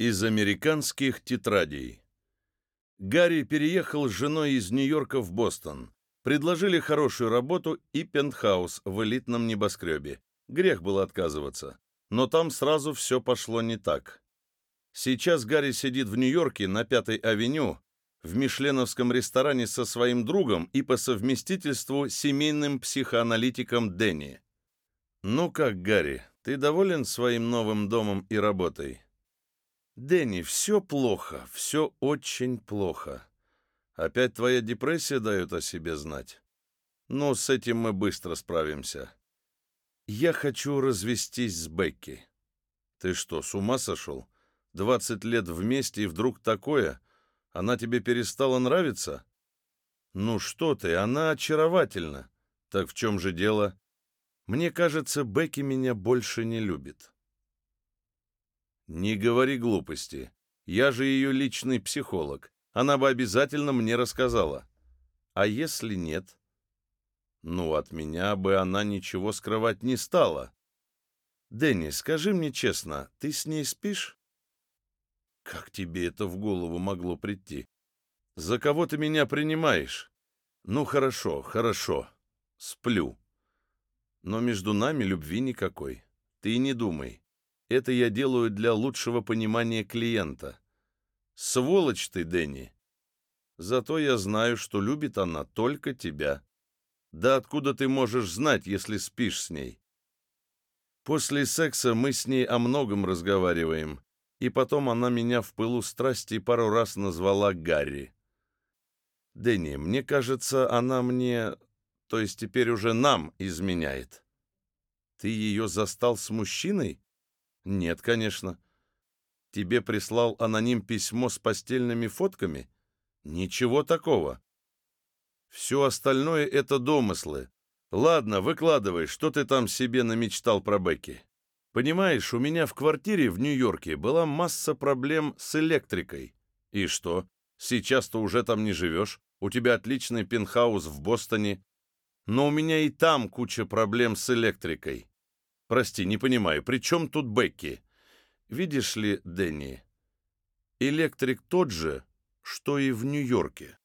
Из американских тетрадей. Гарри переехал с женой из Нью-Йорка в Бостон. Предложили хорошую работу и пентхаус в элитном небоскребе. Грех было отказываться. Но там сразу все пошло не так. Сейчас Гарри сидит в Нью-Йорке на Пятой авеню в мишленовском ресторане со своим другом и по совместительству семейным психоаналитиком Дэнни. «Ну как, Гарри, ты доволен своим новым домом и работой?» «Дэнни, все плохо, все очень плохо. Опять твоя депрессия дает о себе знать? Ну, с этим мы быстро справимся. Я хочу развестись с Бекки. Ты что, с ума сошел? Двадцать лет вместе и вдруг такое? Она тебе перестала нравиться? Ну что ты, она очаровательна. Так в чем же дело? Мне кажется, Бекки меня больше не любит. Не говори глупости. Я же ее личный психолог. Она бы обязательно мне рассказала. А если нет? Ну, от меня бы она ничего скрывать не стала. Дэнни, скажи мне честно, ты с ней спишь? Как тебе это в голову могло прийти? За кого ты меня принимаешь? Ну, хорошо, хорошо. Сплю. Но между нами любви никакой. Ты не думай. Это я делаю для лучшего понимания клиента. Сволочь ты, Дэнни. Зато я знаю, что любит она только тебя. Да откуда ты можешь знать, если спишь с ней? После секса мы с ней о многом разговариваем, и потом она меня в пылу страсти пару раз назвала Гарри. Дэнни, мне кажется, она мне, то есть теперь уже нам изменяет. Ты ее застал с мужчиной? Нет, конечно. Тебе прислал аноним письмо с постельными фотками? Ничего такого. Все остальное — это домыслы. Ладно, выкладывай, что ты там себе намечтал про Бекки. Понимаешь, у меня в квартире в Нью-Йорке была масса проблем с электрикой. И что, сейчас-то уже там не живешь? У тебя отличный пентхаус в Бостоне. Но у меня и там куча проблем с электрикой. Прости, не понимаю, при чем тут Бекки? Видишь ли, Дэнни, электрик тот же, что и в Нью-Йорке.